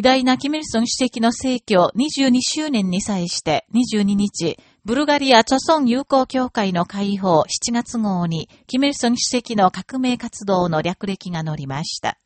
偉大なキミルソン主席の逝去22周年に際して22日、ブルガリア・チョソン友好協会の会報7月号に、キミルソン主席の革命活動の略歴が載りました。